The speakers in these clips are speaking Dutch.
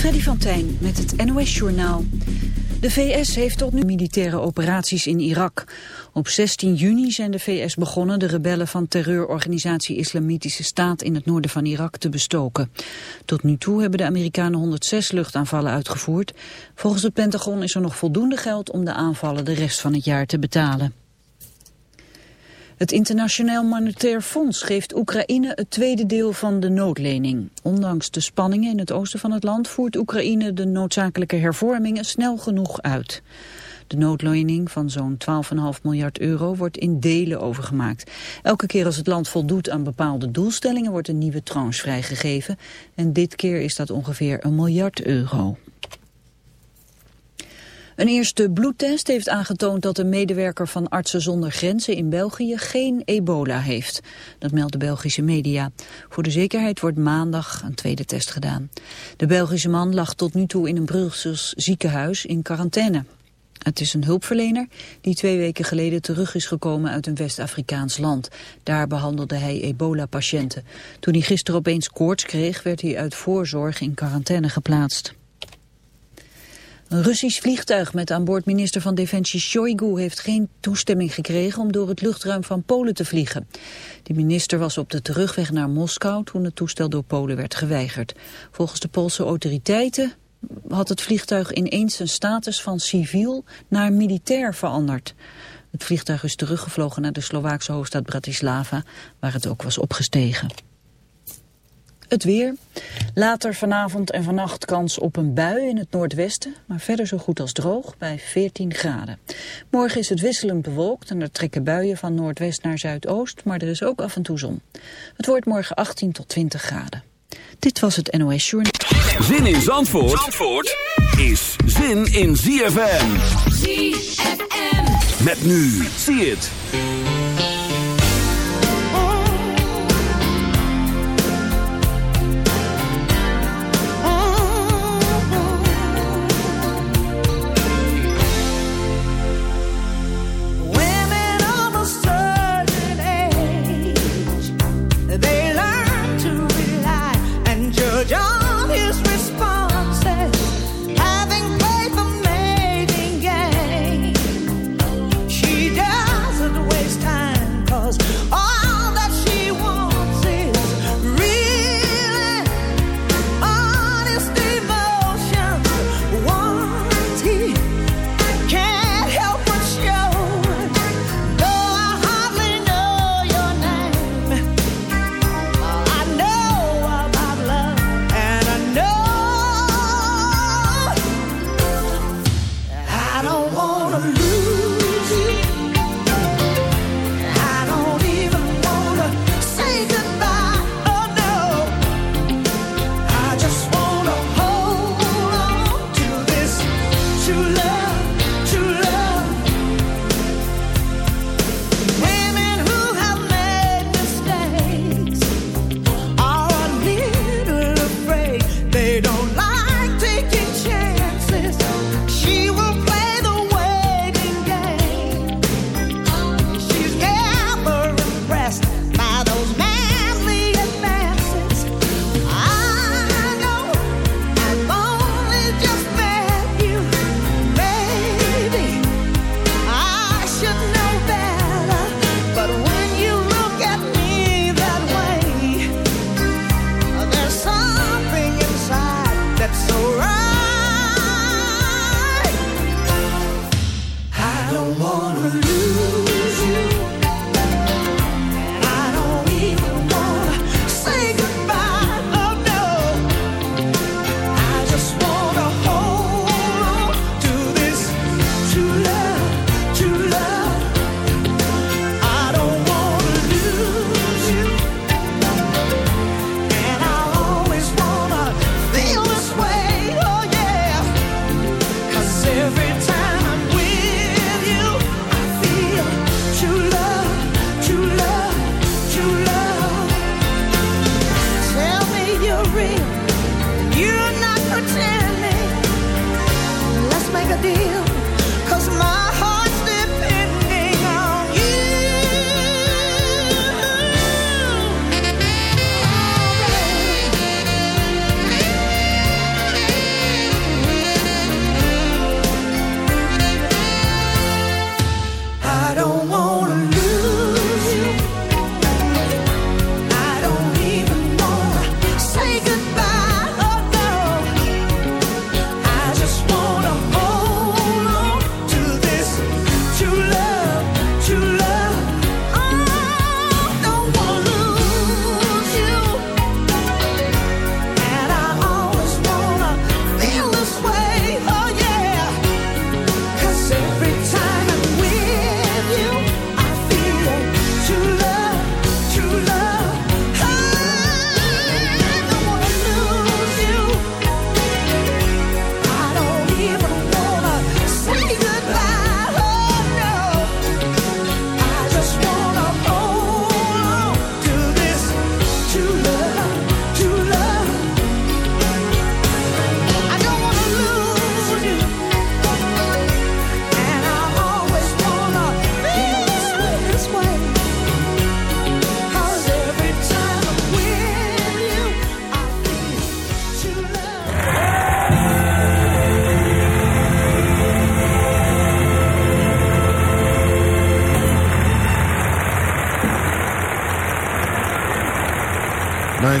Freddy van met het NOS-journaal. De VS heeft tot nu militaire operaties in Irak. Op 16 juni zijn de VS begonnen de rebellen van terreurorganisatie Islamitische Staat in het noorden van Irak te bestoken. Tot nu toe hebben de Amerikanen 106 luchtaanvallen uitgevoerd. Volgens het Pentagon is er nog voldoende geld om de aanvallen de rest van het jaar te betalen. Het Internationaal Monetair Fonds geeft Oekraïne het tweede deel van de noodlening. Ondanks de spanningen in het oosten van het land voert Oekraïne de noodzakelijke hervormingen snel genoeg uit. De noodlening van zo'n 12,5 miljard euro wordt in delen overgemaakt. Elke keer als het land voldoet aan bepaalde doelstellingen wordt een nieuwe tranche vrijgegeven. En dit keer is dat ongeveer een miljard euro. Een eerste bloedtest heeft aangetoond dat een medewerker van Artsen zonder Grenzen in België geen ebola heeft. Dat meldt de Belgische media. Voor de zekerheid wordt maandag een tweede test gedaan. De Belgische man lag tot nu toe in een Brussels ziekenhuis in quarantaine. Het is een hulpverlener die twee weken geleden terug is gekomen uit een West-Afrikaans land. Daar behandelde hij ebola-patiënten. Toen hij gisteren opeens koorts kreeg, werd hij uit voorzorg in quarantaine geplaatst. Een Russisch vliegtuig met aan boord minister van Defensie Shoigu heeft geen toestemming gekregen om door het luchtruim van Polen te vliegen. De minister was op de terugweg naar Moskou toen het toestel door Polen werd geweigerd. Volgens de Poolse autoriteiten had het vliegtuig ineens zijn status van civiel naar militair veranderd. Het vliegtuig is teruggevlogen naar de Slovaakse hoofdstad Bratislava, waar het ook was opgestegen. Het weer. Later vanavond en vannacht kans op een bui in het noordwesten, maar verder zo goed als droog bij 14 graden. Morgen is het wisselend bewolkt en er trekken buien van noordwest naar zuidoost, maar er is ook af en toe zon. Het wordt morgen 18 tot 20 graden. Dit was het NOS Journal. Zin in Zandvoort, Zandvoort is zin in ZFM. ZFM. Met nu, zie het.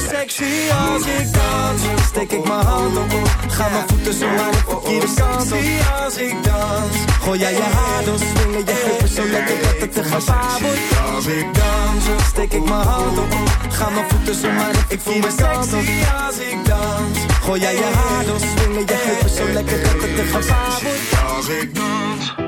sexy als ik dans. Steek ik mijn hand op, ga mijn voeten zo naar de verkeerde kant op. als ik dans. Gooi jij je haar door, swingen je heupen zo lekker dat het te gevaar wordt. Als ik dans, steek ik mijn hand op, ga mijn voeten zo naar de verkeerde kant op. als ik dans. Gooi jij je haar door, swingen je heupen zo lekker dat het te gevaar wordt. Als ik dans.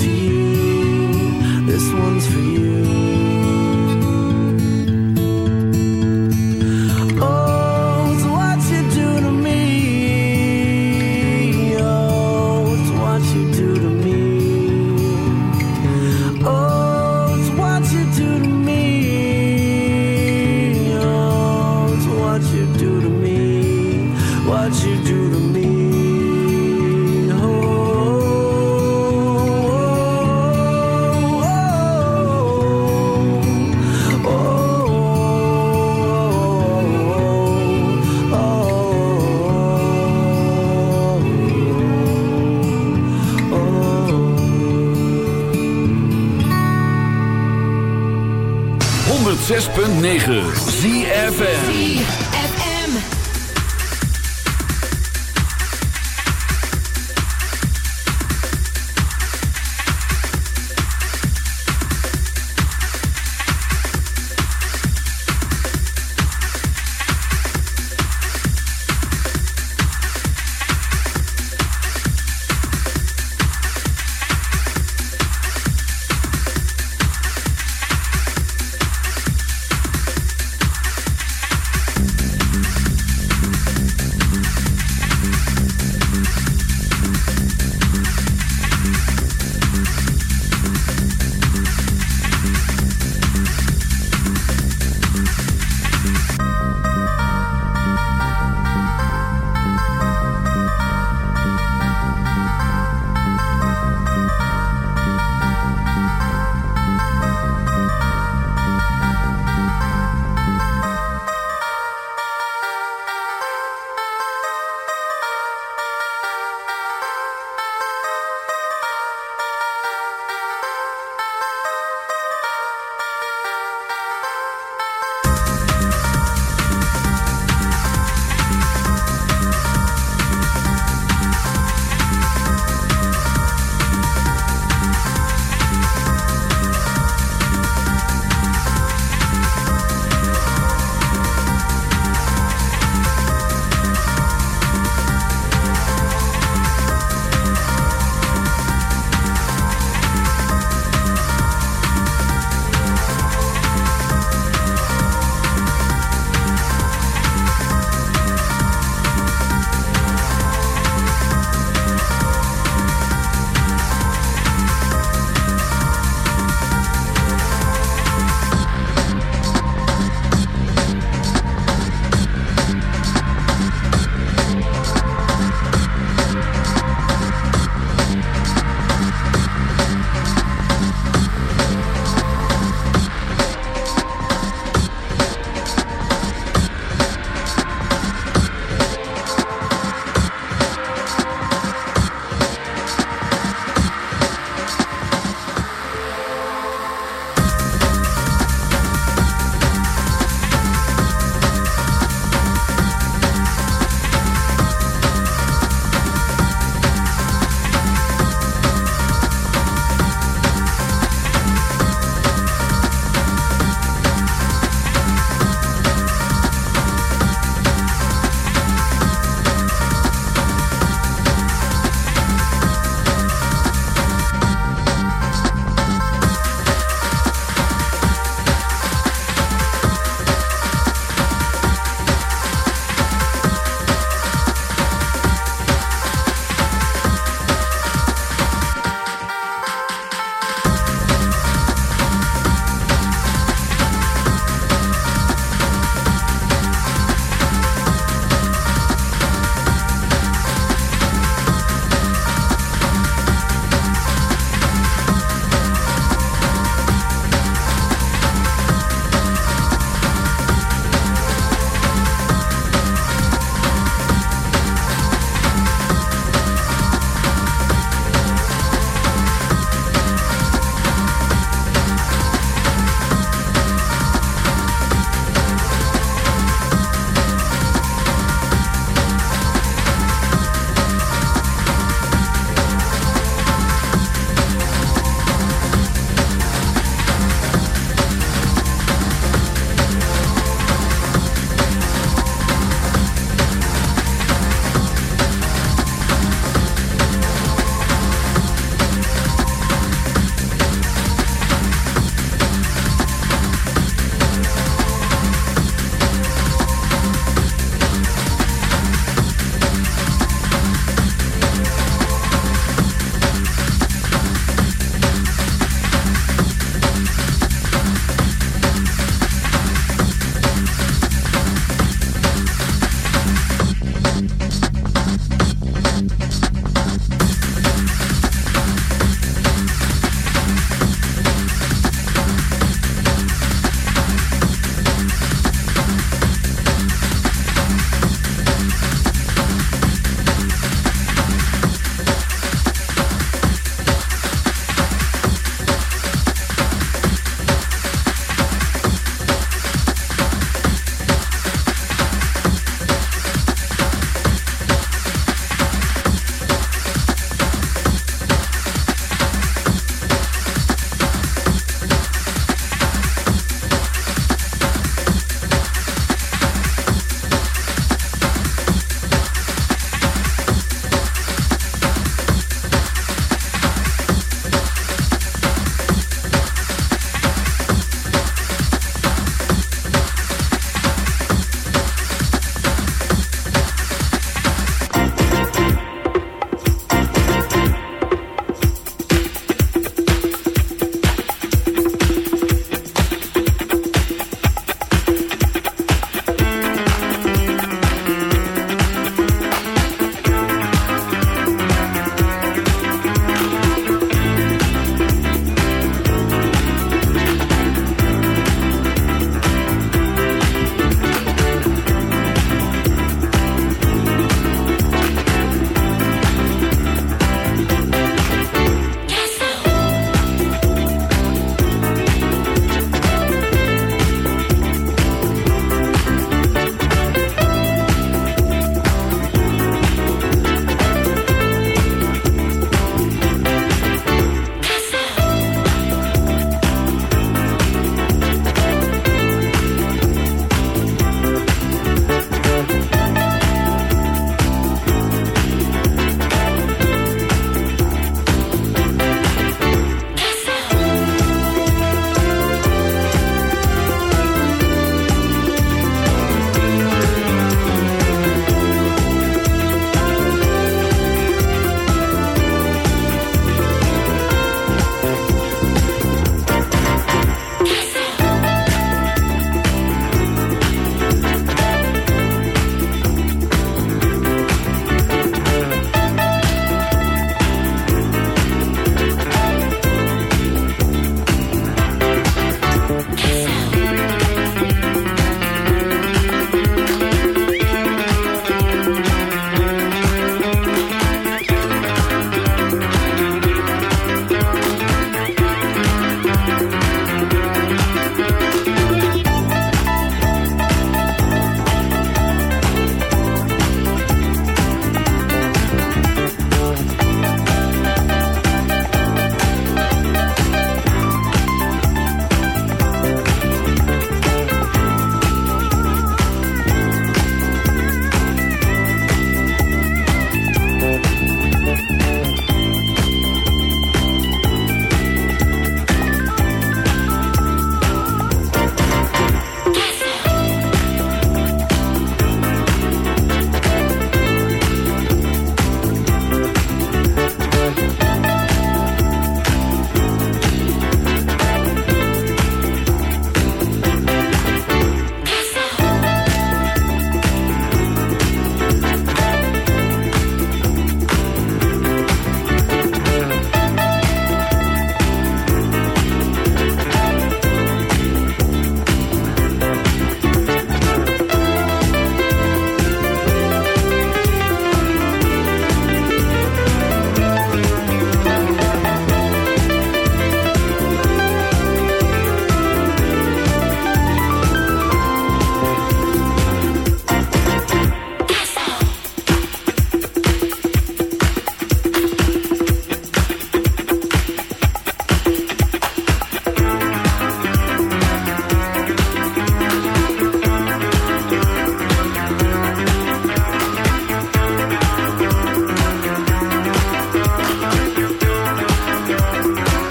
106.9 ZFN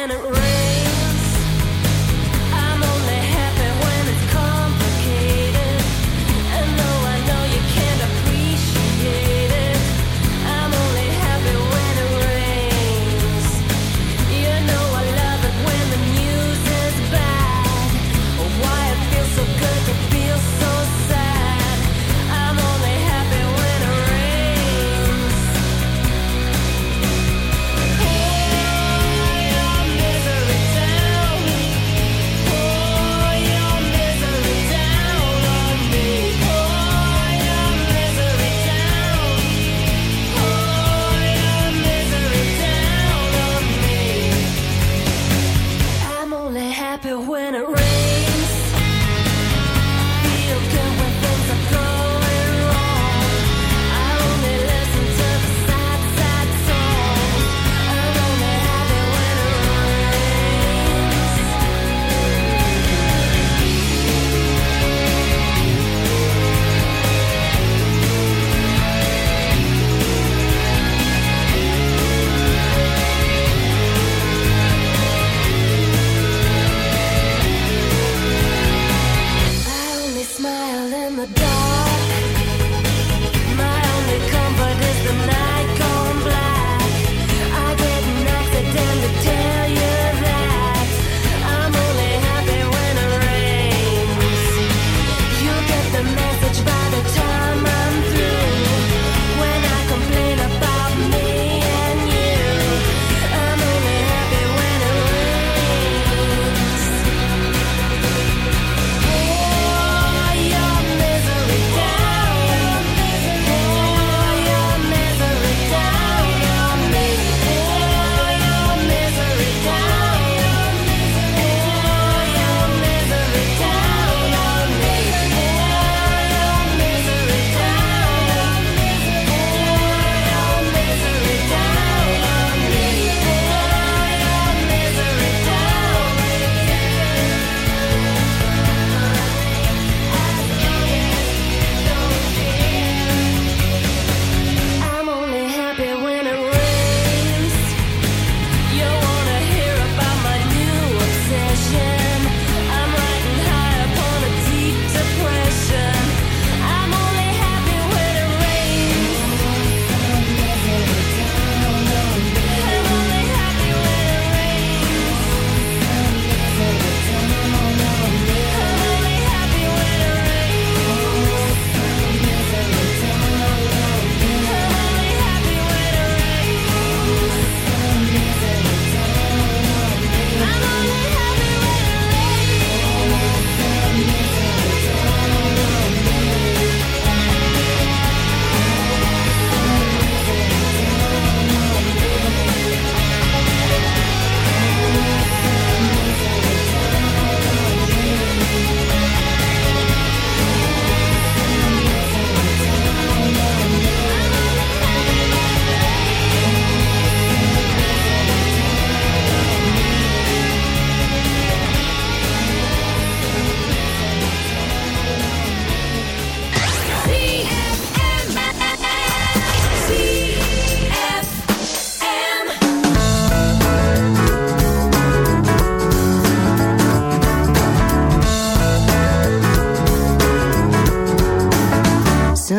And it rains.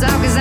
cause I was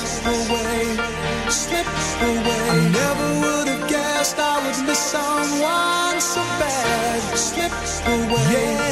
away, slip away. I never would have guessed I would miss someone so bad. Slips away.